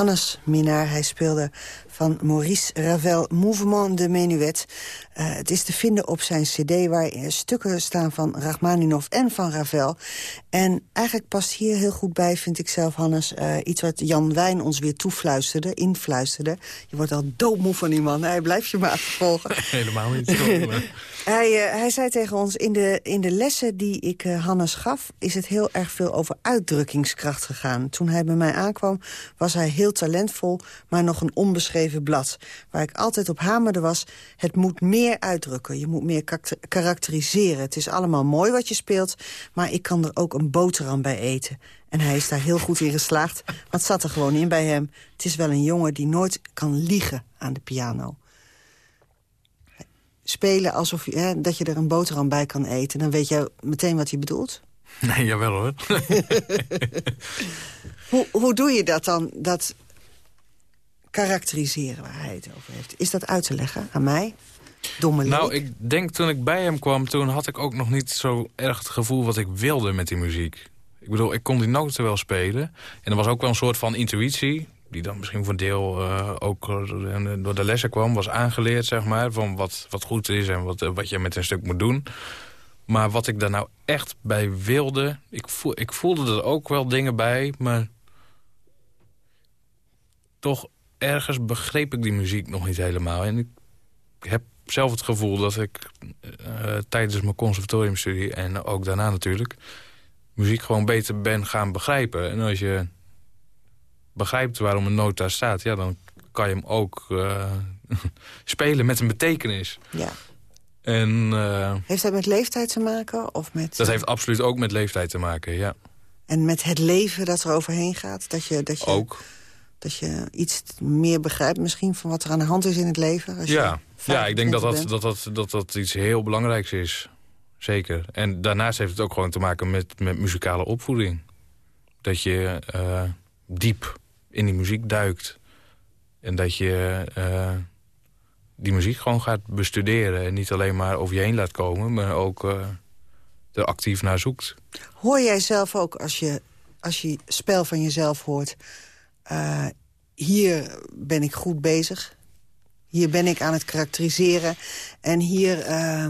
Hannes Minaar. Hij speelde van Maurice Ravel Mouvement de Menuet. Uh, het is te vinden op zijn cd waar stukken staan van Rachmaninoff en van Ravel. En eigenlijk past hier heel goed bij, vind ik zelf, Hannes... Uh, iets wat Jan Wijn ons weer toefluisterde, influisterde. Je wordt al doodmoe van die man. Hij blijft je maar volgen. Helemaal niet. Hij, uh, hij zei tegen ons, in de, in de lessen die ik Hannes gaf... is het heel erg veel over uitdrukkingskracht gegaan. Toen hij bij mij aankwam, was hij heel talentvol... maar nog een onbeschreven blad. Waar ik altijd op hamerde was, het moet meer uitdrukken. Je moet meer karakteriseren. Het is allemaal mooi wat je speelt, maar ik kan er ook een boterham bij eten. En hij is daar heel goed in geslaagd. Wat zat er gewoon in bij hem? Het is wel een jongen die nooit kan liegen aan de piano. Spelen alsof je, hè, dat je er een boterham bij kan eten. Dan weet je meteen wat hij bedoelt. Nee, jawel hoor. hoe, hoe doe je dat dan? Dat karakteriseren waar hij het over heeft. Is dat uit te leggen aan mij? Domme nou, ik denk toen ik bij hem kwam... toen had ik ook nog niet zo erg het gevoel wat ik wilde met die muziek. Ik bedoel, ik kon die noten wel spelen. En er was ook wel een soort van intuïtie... die dan misschien voor een deel uh, ook door de lessen kwam... was aangeleerd, zeg maar, van wat, wat goed is... en wat, wat je met een stuk moet doen. Maar wat ik daar nou echt bij wilde... ik, ik voelde er ook wel dingen bij, maar... toch ergens begreep ik die muziek nog niet helemaal. En ik heb zelf het gevoel dat ik tijdens mijn conservatoriumstudie... en ook daarna natuurlijk, muziek gewoon beter ben gaan begrijpen. En als je begrijpt waarom een noot daar staat... ja, dan kan je hem ook uh, spelen met een betekenis. Ja. En, uh, heeft dat met leeftijd te maken? Of met, dat heeft absoluut ook met leeftijd te maken, ja. En met het leven dat er overheen gaat? Dat je, dat je... Ook. Dat je iets meer begrijpt misschien van wat er aan de hand is in het leven? Als ja. ja, ik denk dat dat, dat, dat, dat dat iets heel belangrijks is. Zeker. En daarnaast heeft het ook gewoon te maken met, met muzikale opvoeding. Dat je uh, diep in die muziek duikt. En dat je uh, die muziek gewoon gaat bestuderen. En niet alleen maar over je heen laat komen, maar ook uh, er actief naar zoekt. Hoor jij zelf ook, als je, als je spel van jezelf hoort... Uh, hier ben ik goed bezig. Hier ben ik aan het karakteriseren. En hier uh,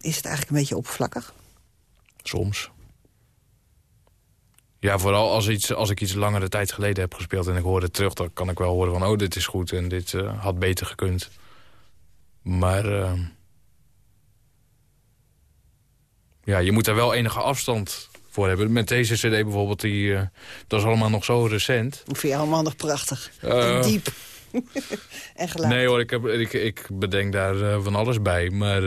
is het eigenlijk een beetje oppervlakkig. Soms. Ja, vooral als, iets, als ik iets langere tijd geleden heb gespeeld... en ik hoor het terug, dan kan ik wel horen van... oh, dit is goed en dit uh, had beter gekund. Maar... Uh, ja, je moet er wel enige afstand voor hebben. Met deze cd bijvoorbeeld, die, uh, dat is allemaal nog zo recent. Ik vind je allemaal nog prachtig. En diep. en geluid. Nee hoor, ik, heb, ik, ik bedenk daar van alles bij. Maar,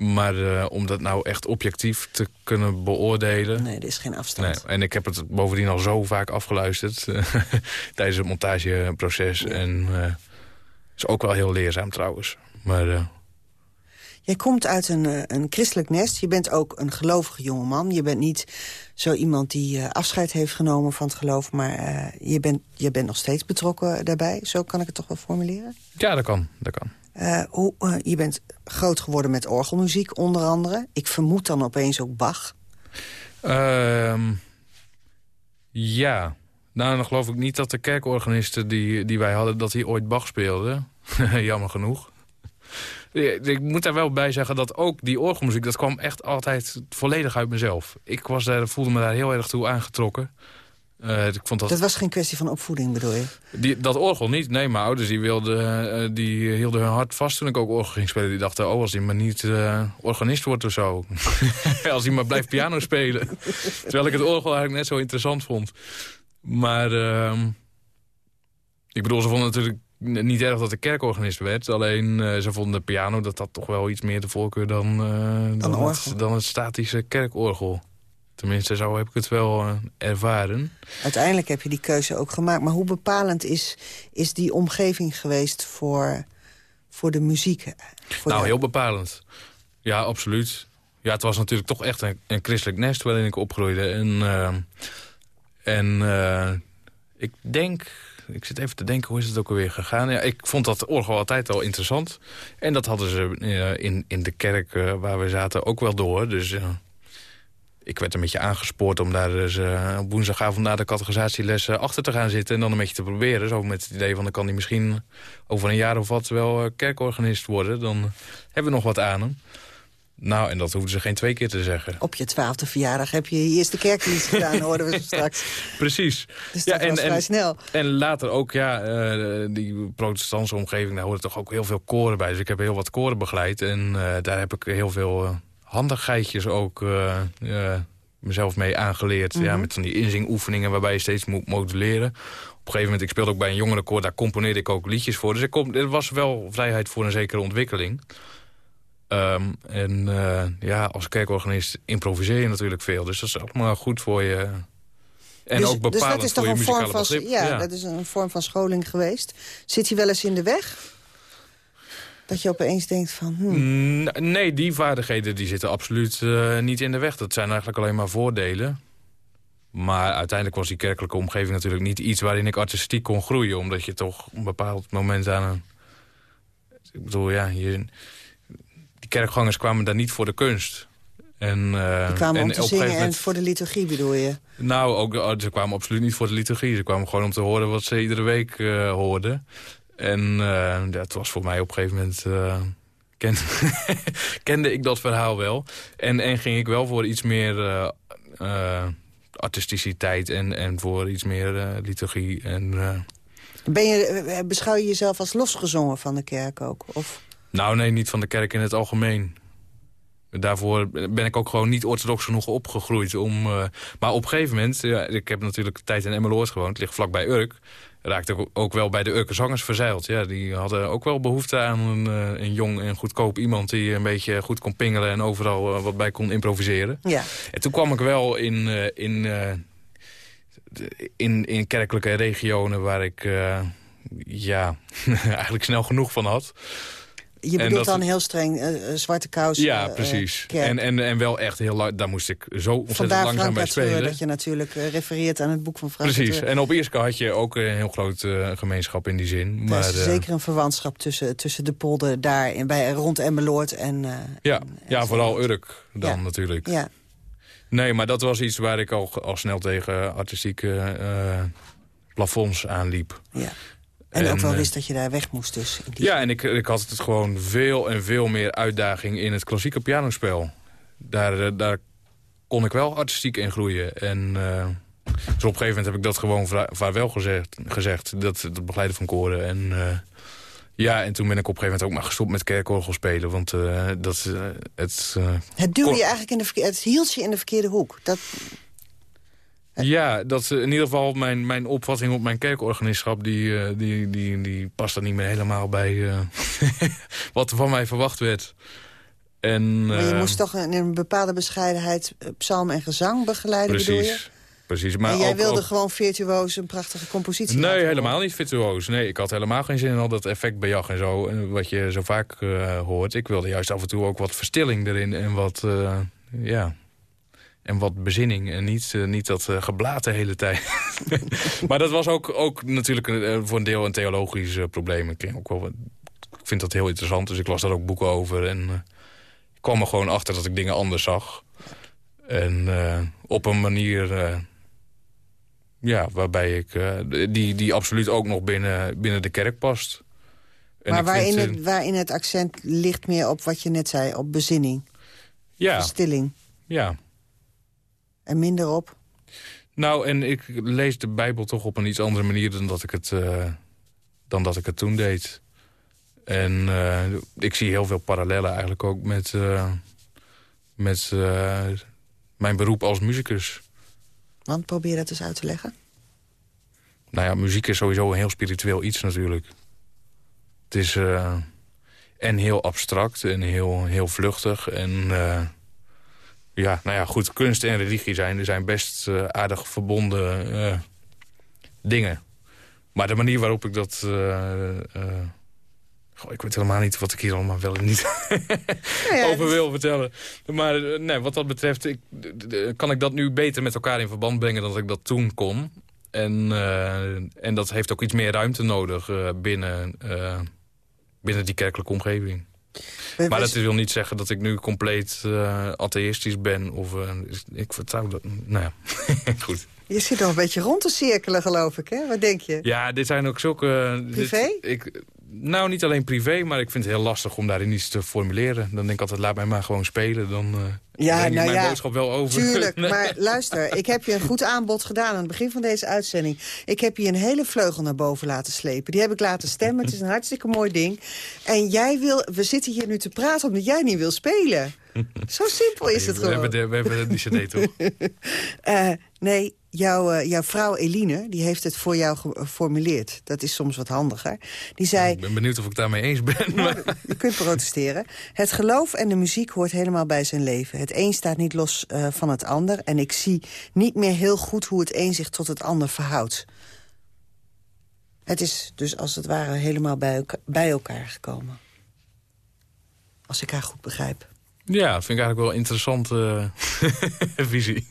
maar om dat nou echt objectief te kunnen beoordelen... Nee, er is geen afstand. Nee, en ik heb het bovendien al zo vaak afgeluisterd tijdens het montageproces. Ja. En is ook wel heel leerzaam trouwens. Maar Jij komt uit een, uh, een christelijk nest. Je bent ook een gelovige jongeman. Je bent niet zo iemand die uh, afscheid heeft genomen van het geloof... maar uh, je, bent, je bent nog steeds betrokken daarbij. Zo kan ik het toch wel formuleren? Ja, dat kan. Dat kan. Hoe, je bent groot geworden met orgelmuziek, onder andere. Ik vermoed dan opeens ook Bach. Ehm, ja. Nou, dan geloof ik niet dat de kerkorganisten die, die wij hadden... dat die ooit Bach speelden. Jammer genoeg. Ik moet daar wel bij zeggen dat ook die orgelmuziek... dat kwam echt altijd volledig uit mezelf. Ik was daar, voelde me daar heel erg toe aangetrokken. Uh, ik vond dat... dat was geen kwestie van opvoeding, bedoel je? Die, dat orgel niet. Nee, mijn ouders die wilden, uh, die hielden hun hart vast toen ik ook orgel ging spelen. Die dachten, oh, als hij maar niet uh, organist wordt of zo. als hij maar blijft piano spelen. Terwijl ik het orgel eigenlijk net zo interessant vond. Maar... Ehm, ik bedoel, ze vonden natuurlijk niet erg dat de kerkorganist werd. Alleen ze vonden de piano dat dat toch wel iets meer de voorkeur dan, dan, dan, het, dan, het, statische kerkorgel. Tenminste, zo heb ik het wel uh, ervaren. Uiteindelijk heb je die keuze ook gemaakt. Maar hoe bepalend is, is die omgeving geweest voor, voor de muziek? Voor nou, de... heel bepalend. Ja, absoluut. Ja, het was natuurlijk toch echt een, een christelijk nest waarin ik opgroeide. En, uh, en uh, ik denk... Ik zit even te denken, hoe is het ook alweer gegaan? Ja, ik vond dat orgel altijd al interessant. En dat hadden ze in, in de kerk waar we zaten ook wel door. Dus ik werd een beetje aangespoord om daar dus, uh, op woensdagavond na de categorisatieles achter te gaan zitten. En dan een beetje te proberen. Zo met het idee van dan kan hij misschien over een jaar of wat wel uh, kerkorganist worden. Dan hebben we nog wat aan hem. Nou, en dat hoefden ze geen twee keer te zeggen. Op je twaalfde verjaardag heb je je eerste kerkdienst gedaan, hoorden we straks. Precies. Dus dat ja, en, was vrij en, snel. En later ook, ja, uh, die protestantse omgeving, daar horen toch ook heel veel koren bij. Dus ik heb heel wat koren begeleid. En uh, daar heb ik heel veel handigheidjes ook uh, uh, mezelf mee aangeleerd. Mm -hmm. ja, met van die inzingoefeningen waarbij je steeds moet moduleren. Op een gegeven moment, ik speelde ook bij een jongerenkoor, daar componeerde ik ook liedjes voor. Dus ik kom, er was wel vrijheid voor een zekere ontwikkeling. Um, en uh, ja, als kerkorganist improviseer je natuurlijk veel. Dus dat is allemaal goed voor je. En dus, ook bepalend dus dat is voor toch je een vorm muzikale van, ja, dat is een vorm van scholing geweest. Zit hij wel eens in de weg? Dat je opeens denkt van... Hmm. Nee, die vaardigheden die zitten absoluut uh, niet in de weg. Dat zijn eigenlijk alleen maar voordelen. Maar uiteindelijk was die kerkelijke omgeving natuurlijk niet iets... waarin ik artistiek kon groeien. Omdat je toch op een bepaald moment aan een... Ik bedoel, ja, je, die kerkgangers kwamen daar niet voor de kunst. En, uh, Die kwamen en om te zingen en voor de liturgie bedoel je? Nou, ook, ze kwamen absoluut niet voor de liturgie. Ze kwamen gewoon om te horen wat ze iedere week uh, hoorden. En uh, dat was voor mij op een gegeven moment... Uh, ken, kende ik dat verhaal wel. En, en ging ik wel voor iets meer uh, artisticiteit en, en voor iets meer liturgie. En, ben je, beschouw je jezelf als losgezongen van de kerk ook? Of? Nou nee, niet van de kerk in het algemeen. Daarvoor ben ik ook gewoon niet orthodox genoeg opgegroeid. Om, uh, maar op een gegeven moment, ja, ik heb natuurlijk een tijd in Emmeloord gewoond, het ligt vlakbij Urk. Raakte ook wel bij de Urke zangers verzeild. Ja, die hadden ook wel behoefte aan een, uh, een jong en goedkoop iemand... die een beetje goed kon pingelen en overal uh, wat bij kon improviseren. Ja. En toen kwam ik wel in, in, in, in kerkelijke regionen waar ik ja, eigenlijk snel genoeg van had... Je bedoelt dat, dan heel streng uh, zwarte kous. Ja, uh, precies. En, en, en wel echt heel lang. Daar moest ik zo ontzettend Vandaar langzaam bij spelen. dat je natuurlijk refereert aan het boek van Frank Precies. En op Ierske had je ook een heel groot gemeenschap in die zin. Maar, er is zeker een verwantschap tussen, tussen de polder daar in, bij, rond Emmeloord en... ja, en, ja vooral Urk dan ja. natuurlijk. Ja. Nee, maar dat was iets waar ik al, al snel tegen artistieke plafonds aanliep. Ja. En, en ook wel wist dat je daar weg moest dus. Ja, en ik, ik had het gewoon veel en veel meer uitdaging in het klassieke pianospel. Daar, daar kon ik wel artistiek in groeien. En uh, dus op een gegeven moment heb ik dat gewoon vaarwel gezegd. gezegd dat, dat begeleiden van koren. En uh, ja, en toen ben ik op een gegeven moment ook maar gestopt met kerkorgel spelen. Want uh, dat, het... het duwde je eigenlijk in de. Het hield je in de verkeerde hoek. Dat... Ja, dat in ieder geval mijn, mijn opvatting op mijn kerkorganistschap... die, die, die, die past er niet meer helemaal bij uh, wat er van mij verwacht werd. En, maar je uh, moest toch in een bepaalde bescheidenheid psalm en gezang begeleiden, precies, bedoel je? Precies. Maar en jij ook, wilde ook... gewoon virtuoos een prachtige compositie Nee, helemaal niet virtuoos. Nee, ik had helemaal geen zin in al dat effectbejag en zo. Wat je zo vaak uh, hoort. Ik wilde juist af en toe ook wat verstilling erin en wat... ja, en wat bezinning en niet, uh, niet dat uh, geblaat de hele tijd. maar dat was ook, ook natuurlijk een, voor een deel een theologisch uh, probleem. Ik, ook wel, ik vind dat heel interessant, dus ik las daar ook boeken over. En ik kwam er gewoon achter dat ik dingen anders zag. En op een manier ja, waarbij ik... die, die absoluut ook nog binnen, binnen de kerk past. En maar waarin, vind, het, waarin het accent ligt meer op wat je net zei, op bezinning? Ja. Verstilling? Ja. En minder op? Nou, en ik lees de Bijbel toch op een iets andere manier dan dat ik het, uh, dan dat ik het toen deed. En uh, ik zie heel veel parallellen eigenlijk ook met, uh, met mijn beroep als muzikus. Want probeer dat eens uit te leggen. Nou ja, muziek is sowieso een heel spiritueel iets natuurlijk. Het is en heel abstract en heel, heel vluchtig en ja, nou ja, goed, kunst en religie zijn, zijn best uh, aardig verbonden uh, dingen. Maar de manier waarop ik dat... Uh, goh, ik weet helemaal niet wat ik hier allemaal wel en niet ja, over wil vertellen. Maar nee, wat dat betreft ik, kan ik dat nu beter met elkaar in verband brengen... dan dat ik dat toen kon. En, en dat heeft ook iets meer ruimte nodig binnen, binnen die kerkelijke omgeving. Maar dat wil niet zeggen dat ik nu compleet uh, atheïstisch ben. Of, uh, ik vertrouw dat... Nou ja, goed. Je zit nog een beetje rond te cirkelen, geloof ik, hè? Wat denk je? Ja, dit zijn ook zulke... Privé? Dit, ik, nou, niet alleen privé, maar ik vind het heel lastig om daarin iets te formuleren. Dan denk ik altijd, laat mij maar gewoon spelen. Dan uh, ja, nou mijn ja, boodschap wel over. Tuurlijk, maar luister, ik heb je een goed aanbod gedaan aan het begin van deze uitzending. Ik heb je een hele vleugel naar boven laten slepen. Die heb ik laten stemmen, het is een hartstikke mooi ding. En jij wil, we zitten hier nu te praten omdat jij niet wil spelen. Zo simpel is het gewoon. We hebben, de, we hebben die cd toch? uh, nee, Jouw, uh, jouw vrouw Eline, die heeft het voor jou geformuleerd. Dat is soms wat handiger. Die zei... Ik ben benieuwd of ik daarmee eens ben. Nou, je kunt protesteren. Het geloof en de muziek hoort helemaal bij zijn leven. Het een staat niet los uh, van het ander. En ik zie niet meer heel goed hoe het een zich tot het ander verhoudt. Het is dus als het ware helemaal bij, elka bij elkaar gekomen. Als ik haar goed begrijp. Ja, dat vind ik eigenlijk wel een interessante uh, visie.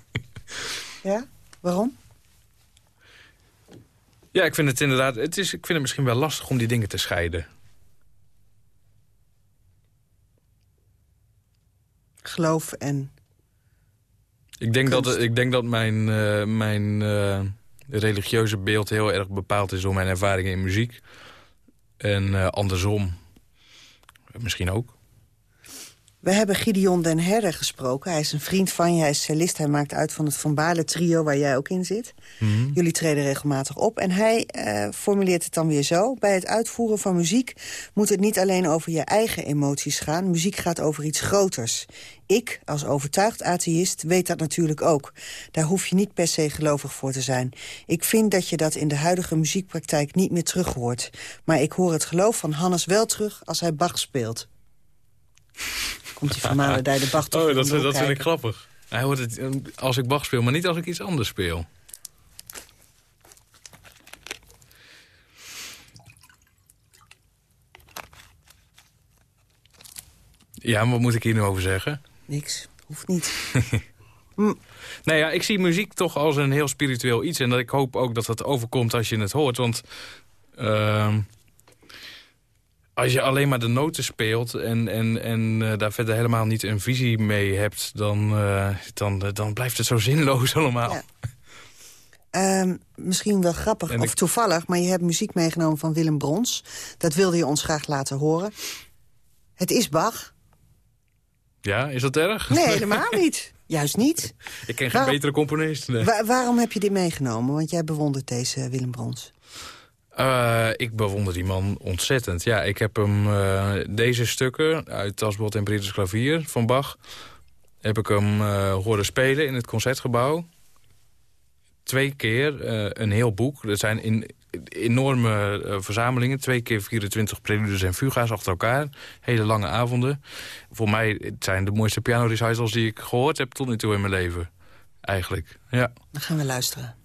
Ja? Waarom? Ja, ik vind het inderdaad... Het is, ik vind het misschien wel lastig om die dingen te scheiden. Geloof en... Ik denk, dat, ik denk dat mijn, uh, mijn uh, religieuze beeld heel erg bepaald is door mijn ervaringen in muziek. En uh, andersom misschien ook. We hebben Gideon den Herder gesproken. Hij is een vriend van je, hij is cellist. Hij maakt uit van het Van Baarle trio waar jij ook in zit. Mhm. Jullie treden regelmatig op. En hij uh, formuleert het dan weer zo. Bij het uitvoeren van muziek moet het niet alleen over je eigen emoties gaan. Muziek gaat over iets groters. Ik, als overtuigd atheïst, weet dat natuurlijk ook. Daar hoef je niet per se gelovig voor te zijn. Ik vind dat je dat in de huidige muziekpraktijk niet meer terug hoort. Maar ik hoor het geloof van Hannes wel terug als hij Bach speelt komt die van de Bach toch Oh, dat, dat vind ik grappig. Hij hoort het eh, als ik Bach speel, maar niet als ik iets anders speel. Ja, maar wat moet ik hier nu over zeggen? Niks, hoeft niet. hm. Nou ja, ik zie muziek toch als een heel spiritueel iets. En dat ik hoop ook dat dat overkomt als je het hoort. Want... Uh, als je alleen maar de noten speelt en, en, en uh, daar verder helemaal niet een visie mee hebt... dan, uh, dan, dan blijft het zo zinloos allemaal. Ja. Um, misschien wel grappig of toevallig, maar je hebt muziek meegenomen van Willem Brons. Dat wilde je ons graag laten horen. Het is Bach. Ja, is dat erg? Nee, helemaal niet. Juist niet. Ik ken geen betere componist. Nee. Wa waarom heb je dit meegenomen? Want jij bewondert deze Willem Brons. Uh, ik bewonder die man ontzettend. Ja, ik heb hem uh, deze stukken uit Tasbot en Britisch Klavier van Bach... heb ik hem uh, horen spelen in het Concertgebouw. Twee keer een heel boek. Dat zijn in, enorme verzamelingen. Twee keer 24 preludes en fuga's achter elkaar. Hele lange avonden. Voor mij het zijn de mooiste piano recitals die ik gehoord heb tot nu toe in mijn leven. Eigenlijk, ja. Dan gaan we luisteren.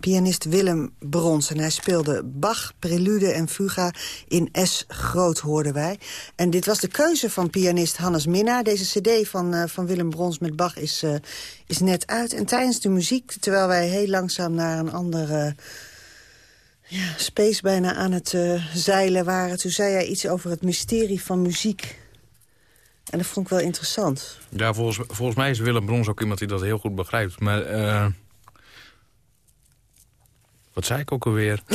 Pianist Willem Brons. En hij speelde Bach, Prelude en Fuga in S groot, hoorden wij. En dit was de keuze van pianist Hannes Minnaar. Deze cd van, uh, van Willem Brons met Bach is, uh, is net uit. En tijdens de muziek, terwijl wij heel langzaam naar een andere... Ja, space bijna aan het zeilen waren. Toen zei hij iets over het mysterie van muziek. En dat vond ik wel interessant. Ja, volgens, volgens mij is Willem Brons ook iemand die dat heel goed begrijpt. Maar wat zei ik ook alweer?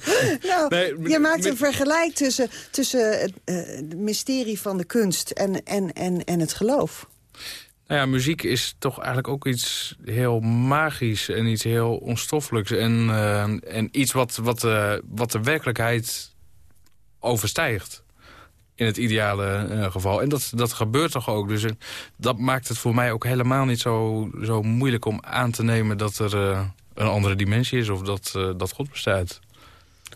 nou, nee, je maakt een vergelijk tussen, tussen het, uh, het mysterie van de kunst en, en, en, en het geloof. Nou ja, muziek is toch eigenlijk ook iets heel magisch en iets heel onstoffelijks. En, uh, en iets wat, wat, uh, wat de werkelijkheid overstijgt. In het ideale uh, geval. En dat, dat gebeurt toch ook. Dus dat maakt het voor mij ook helemaal niet zo, zo moeilijk om aan te nemen... dat er een andere dimensie is of dat, dat God bestaat.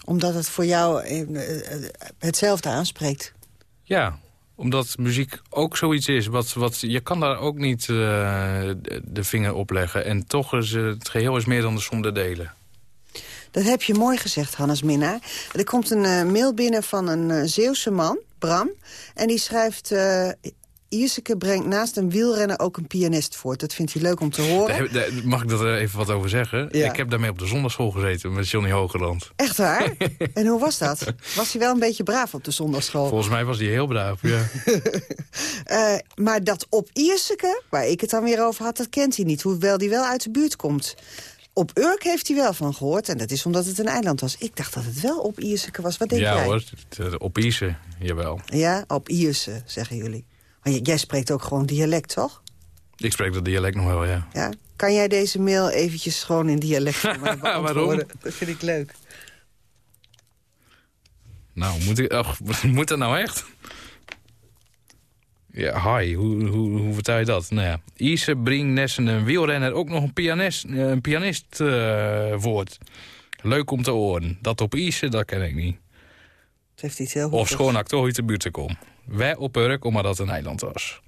Omdat het voor jou hetzelfde aanspreekt. Ja, omdat muziek ook zoiets is. Wat, wat, je kan daar ook niet uh, de vinger op leggen. En toch is het geheel is meer dan de som der delen. Dat heb je mooi gezegd, Hannes Minnaar. Er komt een uh, mail binnen van een Zeeuwse man, Bram. En die schrijft... Ierseke brengt naast een wielrenner ook een pianist voort. Dat vindt hij leuk om te horen. Daar, mag ik er even wat over zeggen? Ja. Ik heb daarmee op de zondagschool gezeten met Johnny Hogeland. Echt waar? en hoe was dat? Was hij wel een beetje braaf op de zondagschool? Volgens mij was hij heel braaf, ja. uh, maar dat op Ierseke, waar ik het dan weer over had, dat kent hij niet. Hoewel hij wel uit de buurt komt. Op Urk heeft hij wel van gehoord. En dat is omdat het een eiland was. Ik dacht dat het wel op Ierseke was. Wat denk ja, jij? Ja hoor, op Ierse, jawel. Ja, op Ierse, zeggen jullie. Maar jij spreekt ook gewoon dialect, toch? Ik spreek dat dialect nog wel, ja. ja? Kan jij deze mail eventjes gewoon in dialect voor mij Waarom? Dat vind ik leuk. Nou, moet, ik, oh, moet dat nou echt? Ja, hi, hoe, hoe, hoe vertel je dat? Nou ja, Ise, Bring, Nessen en wielrenner ook nog een pianist, een pianist uh, woord. Leuk om te horen. Dat op Ise, dat ken ik niet. Het heeft iets heel Of schoon actor uit de buurt kom. Wij op Urk, omdat dat een eiland was.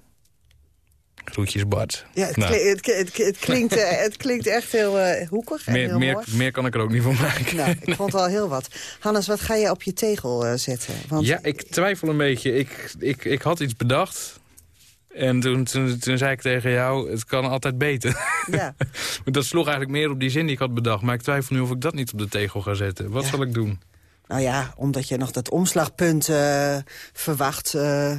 Groetjes Bart. Ja, het, nou. klinkt, het, het, het, klinkt, uh, het klinkt echt heel uh, hoekig en meer, heel meer, mooi. meer kan ik er ook niet van maken. Nou, ik vond al heel wat. Hannes, wat ga je op je tegel uh, zetten? Want... Ja, ik twijfel een beetje. Ik, ik, ik had iets bedacht. En toen, toen, toen zei ik tegen jou, het kan altijd beter. Ja. dat sloeg eigenlijk meer op die zin die ik had bedacht. Maar ik twijfel nu of ik dat niet op de tegel ga zetten. Wat ja. zal ik doen? Nou ja, omdat je nog dat omslagpunt uh, verwacht, uh, uh,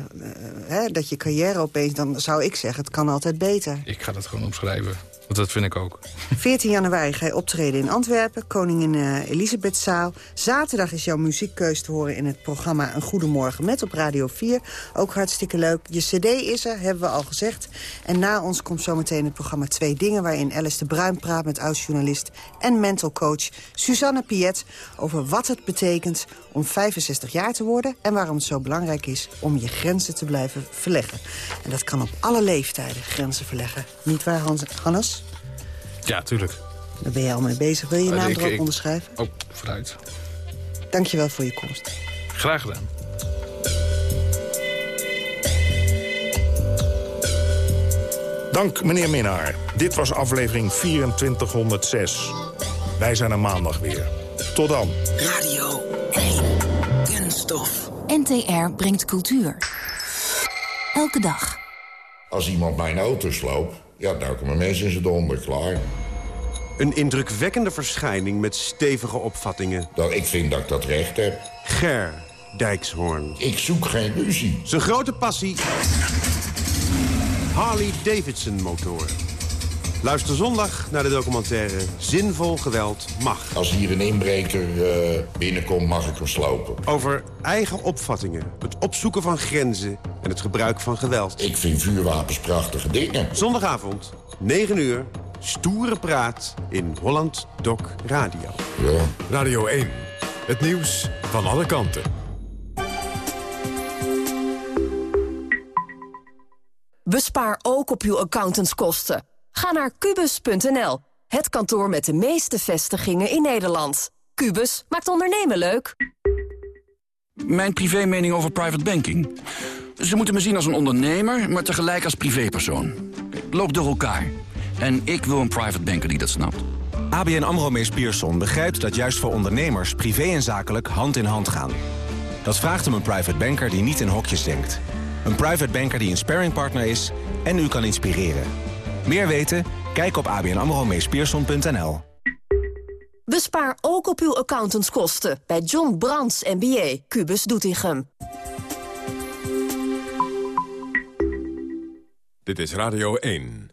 hè, dat je carrière opeens... dan zou ik zeggen, het kan altijd beter. Ik ga dat gewoon opschrijven, dat vind ik ook. 14 januari ga je optreden in Antwerpen, Koningin Elisabethzaal. Zaterdag is jouw muziekkeus te horen in het programma Een Goedemorgen Met op Radio 4. Ook hartstikke leuk. Je cd is er, hebben we al gezegd. En na ons komt zometeen het programma Twee Dingen... waarin Alice de Bruin praat met oud-journalist en mental coach Suzanne Piet... over wat het betekent om 65 jaar te worden... en waarom het zo belangrijk is om je grenzen te blijven verleggen. En dat kan op alle leeftijden, grenzen verleggen. Niet waar, Hans Hannes? Ja, tuurlijk. Daar ben je al mee bezig. Wil je je naam erop onderschrijven? Oh, vooruit. Dankjewel voor je komst. Graag gedaan. Dank, meneer Minnaar. Dit was aflevering 2406. Wij zijn er maandag weer. Tot dan. Radio 1. Kunststof. NTR brengt cultuur. Elke dag. Als iemand mijn auto sloopt, ja, dan komen mensen in zijn donder, klaar. Een indrukwekkende verschijning met stevige opvattingen. Nou, ik vind dat ik dat recht heb. Ger Dijkshoorn. Ik zoek geen ruzie. Zijn grote passie... Harley-Davidson motoren. Luister zondag naar de documentaire Zinvol Geweld Mag. Als hier een inbreker uh, binnenkomt, mag ik hem slopen. Over eigen opvattingen, het opzoeken van grenzen en het gebruik van geweld. Ik vind vuurwapens prachtige dingen. Zondagavond, 9 uur, stoere praat in Holland Doc Radio. Ja. Radio 1, het nieuws van alle kanten. Bespaar ook op uw accountantskosten. Ga naar Cubus.nl. het kantoor met de meeste vestigingen in Nederland. Cubus maakt ondernemen leuk. Mijn privé mening over private banking. Ze moeten me zien als een ondernemer, maar tegelijk als privépersoon. Loop door elkaar. En ik wil een private banker die dat snapt. ABN AMRO Mees Pierson begrijpt dat juist voor ondernemers... privé en zakelijk hand in hand gaan. Dat vraagt om een private banker die niet in hokjes denkt. Een private banker die een sparringpartner is en u kan inspireren. Meer weten? Kijk op abnamromeespierson.nl. Bespaar ook op uw accountantskosten bij John Brands MBA, Cubus Doetinchem. Dit is Radio 1.